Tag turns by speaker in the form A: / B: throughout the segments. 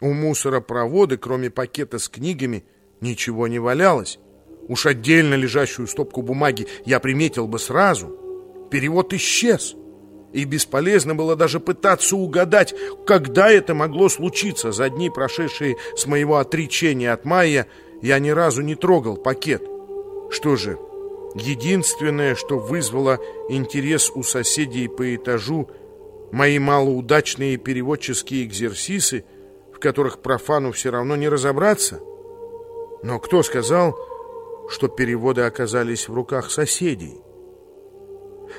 A: У мусоропровода, кроме пакета с книгами, ничего не валялось. Уж отдельно лежащую стопку бумаги я приметил бы сразу. Перевод исчез. И бесполезно было даже пытаться угадать, когда это могло случиться. За дни, прошедшие с моего отречения от Майя, я ни разу не трогал пакет. Что же, единственное, что вызвало интерес у соседей по этажу, мои малоудачные переводческие экзерсисы, в которых профану все равно не разобраться. Но кто сказал, что переводы оказались в руках соседей?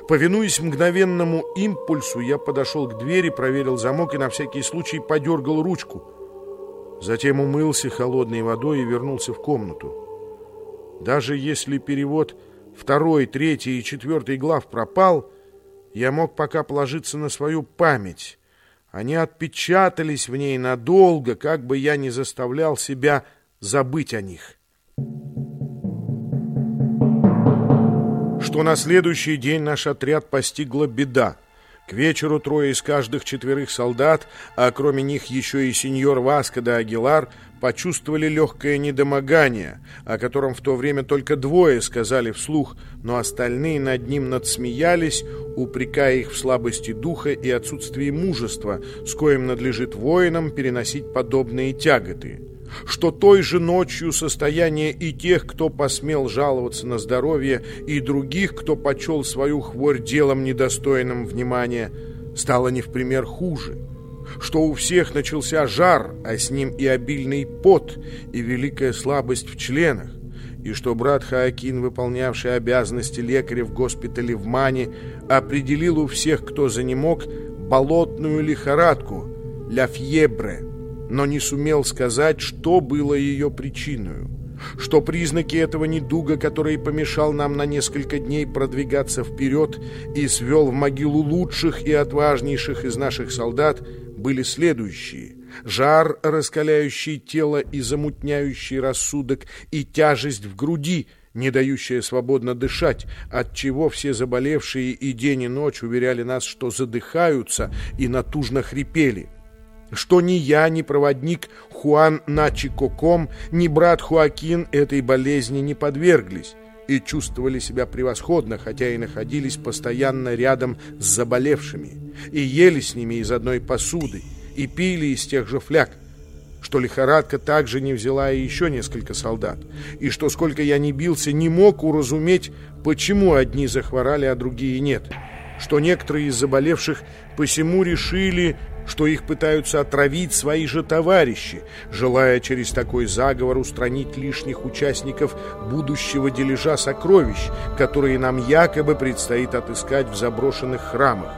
A: Повинуясь мгновенному импульсу, я подошел к двери, проверил замок и на всякий случай подергал ручку. Затем умылся холодной водой и вернулся в комнату. Даже если перевод второй, третий и четвертый глав пропал, я мог пока положиться на свою память. Они отпечатались в ней надолго, как бы я ни заставлял себя забыть о них. что на следующий день наш отряд постигла беда. К вечеру трое из каждых четверых солдат, а кроме них еще и сеньор Васко де Агилар, почувствовали легкое недомогание, о котором в то время только двое сказали вслух, но остальные над ним надсмеялись, упрекая их в слабости духа и отсутствии мужества, с коим надлежит воинам переносить подобные тяготы что той же ночью состояние и тех, кто посмел жаловаться на здоровье, и других, кто почел свою хворь делом недостойным внимания, стало не в пример хуже, что у всех начался жар, а с ним и обильный пот, и великая слабость в членах, и что брат Хаакин, выполнявший обязанности лекаря в госпитале в Мане, определил у всех, кто занемог, болотную лихорадку, ля фьебре, но не сумел сказать, что было ее причиной. Что признаки этого недуга, который помешал нам на несколько дней продвигаться вперед и свел в могилу лучших и отважнейших из наших солдат, были следующие. Жар, раскаляющий тело и замутняющий рассудок, и тяжесть в груди – не дающая свободно дышать, от чего все заболевшие и день и ночь уверяли нас, что задыхаются и натужно хрипели что ни я, ни проводник Хуан Начикоком, ни брат Хуакин этой болезни не подверглись и чувствовали себя превосходно, хотя и находились постоянно рядом с заболевшими, и ели с ними из одной посуды, и пили из тех же фляг, что лихорадка также не взяла и еще несколько солдат, и что, сколько я не бился, не мог уразуметь, почему одни захворали, а другие нет, что некоторые из заболевших посему решили, что их пытаются отравить свои же товарищи, желая через такой заговор устранить лишних участников будущего дележа сокровищ, которые нам якобы предстоит отыскать в заброшенных храмах.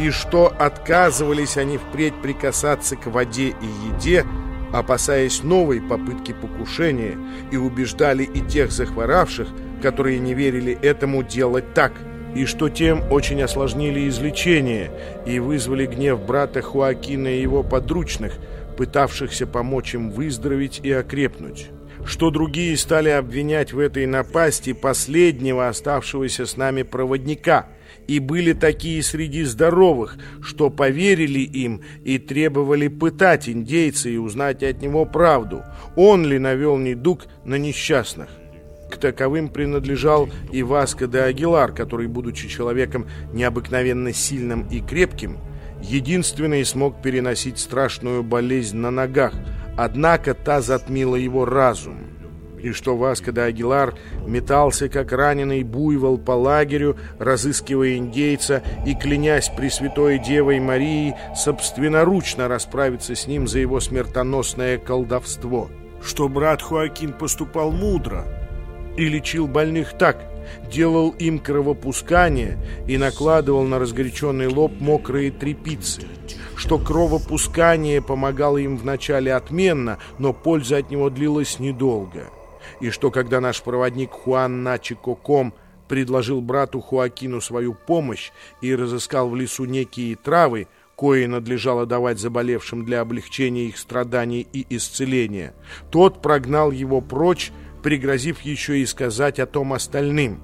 A: И что отказывались они впредь прикасаться к воде и еде, опасаясь новой попытки покушения, и убеждали и тех захворавших, которые не верили этому делать так – и что тем очень осложнили излечение и вызвали гнев брата Хуакина и его подручных, пытавшихся помочь им выздороветь и окрепнуть. Что другие стали обвинять в этой напасти последнего оставшегося с нами проводника, и были такие среди здоровых, что поверили им и требовали пытать индейца и узнать от него правду, он ли навел недуг на несчастных. К таковым принадлежал и Васко де Агилар, который, будучи человеком необыкновенно сильным и крепким, единственный смог переносить страшную болезнь на ногах, однако та затмила его разум. И что Васко де Агилар метался, как раненый буйвол по лагерю, разыскивая индейца и, клянясь Пресвятой Девой Марии, собственноручно расправиться с ним за его смертоносное колдовство. Что брат Хуакин поступал мудро – и лечил больных так, делал им кровопускание и накладывал на разгоряченный лоб мокрые трепицы, что кровопускание помогало им вначале отменно, но польза от него длилась недолго, и что когда наш проводник Хуан Начикоком предложил брату Хуакину свою помощь и разыскал в лесу некие травы, кое надлежало давать заболевшим для облегчения их страданий и исцеления, тот прогнал его прочь пригрозив еще и сказать о том остальным.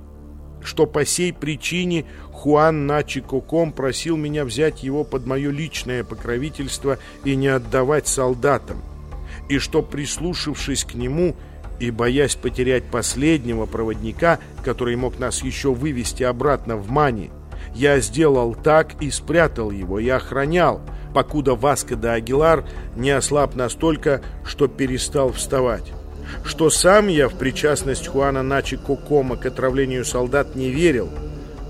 A: что по сей причине Хуан Начи Коком просил меня взять его под мое личное покровительство и не отдавать солдатам, и что, прислушавшись к нему и боясь потерять последнего проводника, который мог нас еще вывести обратно в Мани, я сделал так и спрятал его, и охранял, покуда Васко де Агилар не ослаб настолько, что перестал вставать. Что сам я в причастность Хуана Начи Кокома к отравлению солдат не верил,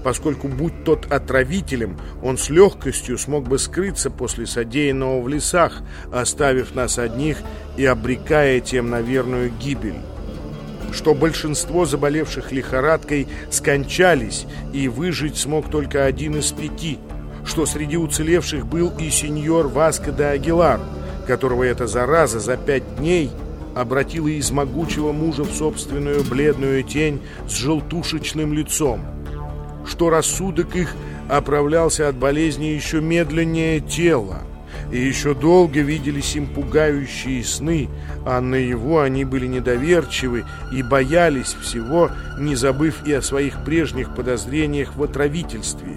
A: поскольку, будь тот отравителем, он с легкостью смог бы скрыться после содеянного в лесах, оставив нас одних и обрекая тем на верную гибель. Что большинство заболевших лихорадкой скончались, и выжить смог только один из пяти, что среди уцелевших был и сеньор Васко де Агилар, которого эта зараза за пять дней обратила из могучего мужа в собственную бледную тень с желтушечным лицом, что рассудок их оправлялся от болезни еще медленнее тела, и еще долго виделись им пугающие сны, а на его они были недоверчивы и боялись всего, не забыв и о своих прежних подозрениях в отравительстве.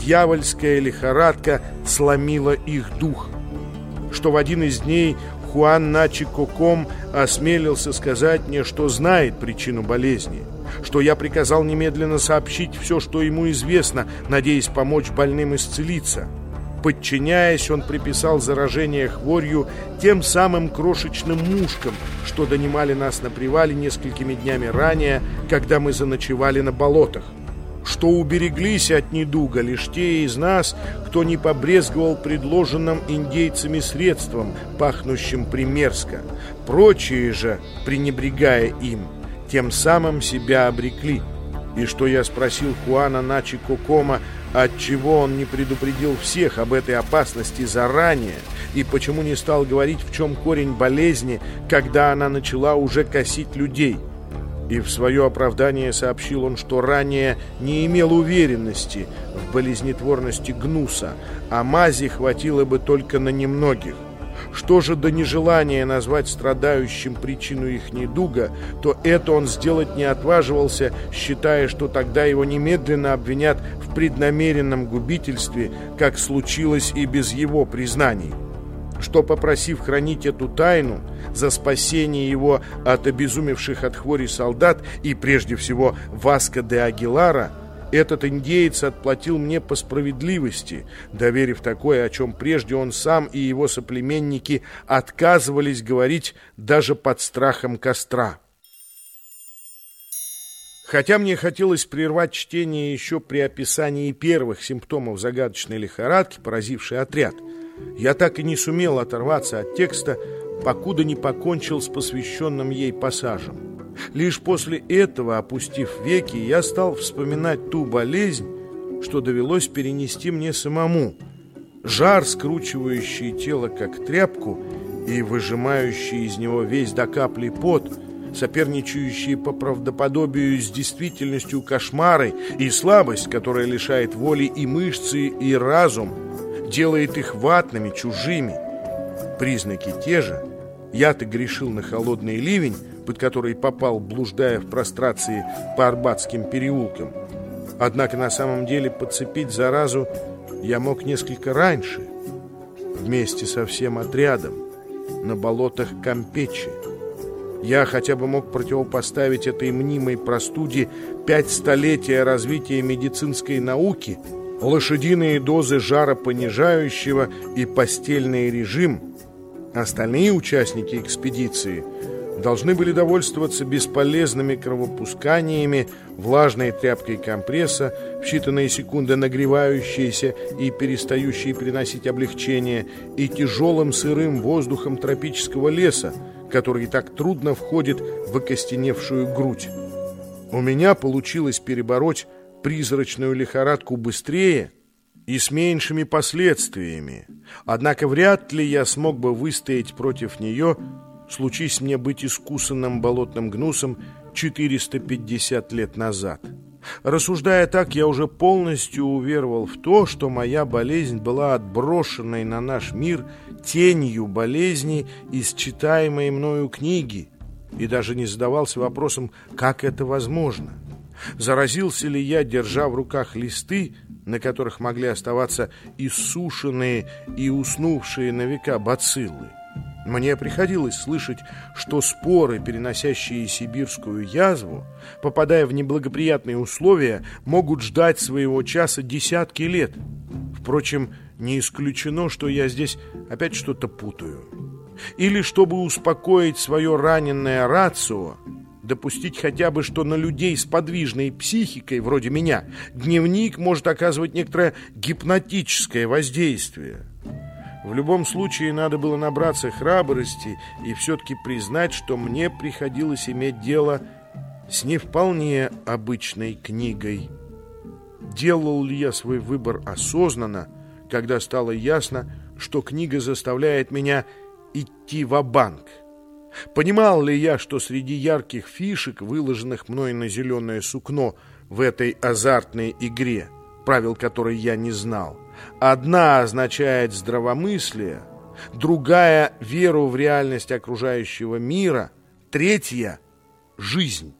A: Дьявольская лихорадка сломила их дух. Что в один из дней Хуан Начи Коком осмелился сказать мне, что знает причину болезни, что я приказал немедленно сообщить все, что ему известно, надеясь помочь больным исцелиться. Подчиняясь, он приписал заражение хворью тем самым крошечным мушкам, что донимали нас на привале несколькими днями ранее, когда мы заночевали на болотах. Что убереглись от недуга лишь те из нас, кто не побрезговал предложенным индейцами средством, пахнущим примерзко. Прочие же, пренебрегая им, тем самым себя обрекли. И что я спросил Хуана Начи Кокома, отчего он не предупредил всех об этой опасности заранее и почему не стал говорить, в чем корень болезни, когда она начала уже косить людей. И в свое оправдание сообщил он, что ранее не имел уверенности в болезнетворности гнуса, а мази хватило бы только на немногих. Что же до нежелания назвать страдающим причину их недуга, то это он сделать не отваживался, считая, что тогда его немедленно обвинят в преднамеренном губительстве, как случилось и без его признаний. Что, попросив хранить эту тайну за спасение его от обезумевших от хвори солдат и прежде всего Васко де Агилара, этот индеец отплатил мне по справедливости, доверив такое, о чем прежде он сам и его соплеменники отказывались говорить даже под страхом костра. Хотя мне хотелось прервать чтение еще при описании первых симптомов загадочной лихорадки, поразившей отряд, я так и не сумел оторваться от текста, покуда не покончил с посвященным ей пассажем. Лишь после этого, опустив веки, я стал вспоминать ту болезнь, что довелось перенести мне самому. Жар, скручивающий тело как тряпку и выжимающий из него весь до капли пот, соперничающие по правдоподобию с действительностью кошмары и слабость, которая лишает воли и мышцы, и разум, делает их ватными, чужими. Признаки те же. Я-то грешил на холодный ливень, под который попал, блуждая в прострации по Арбатским переулкам. Однако на самом деле подцепить заразу я мог несколько раньше, вместе со всем отрядом, на болотах Кампечи. Я хотя бы мог противопоставить этой мнимой простуде пять столетия развития медицинской науки, лошадиные дозы жаропонижающего и постельный режим. Остальные участники экспедиции – должны были довольствоваться бесполезными кровопусканиями, влажной тряпкой компресса, в считанные секунды нагревающиеся и перестающие приносить облегчение, и тяжелым сырым воздухом тропического леса, который так трудно входит в окостеневшую грудь. У меня получилось перебороть призрачную лихорадку быстрее и с меньшими последствиями. Однако вряд ли я смог бы выстоять против нее случись мне быть искусанным болотным гнусом 450 лет назад. Рассуждая так, я уже полностью уверовал в то, что моя болезнь была отброшенной на наш мир тенью болезни из читаемой мною книги, и даже не задавался вопросом, как это возможно. Заразился ли я, держа в руках листы, на которых могли оставаться иссушенные и уснувшие на века бациллы? Мне приходилось слышать, что споры, переносящие сибирскую язву, попадая в неблагоприятные условия, могут ждать своего часа десятки лет. Впрочем, не исключено, что я здесь опять что-то путаю. Или, чтобы успокоить свое раненное рацио, допустить хотя бы, что на людей с подвижной психикой, вроде меня, дневник может оказывать некоторое гипнотическое воздействие. В любом случае, надо было набраться храбрости и все-таки признать, что мне приходилось иметь дело с не вполне обычной книгой. Делал ли я свой выбор осознанно, когда стало ясно, что книга заставляет меня идти в банк Понимал ли я, что среди ярких фишек, выложенных мной на зеленое сукно в этой азартной игре, правил которой я не знал, одна означает здравомыслие, другая — веру в реальность окружающего мира, третья — жизнь.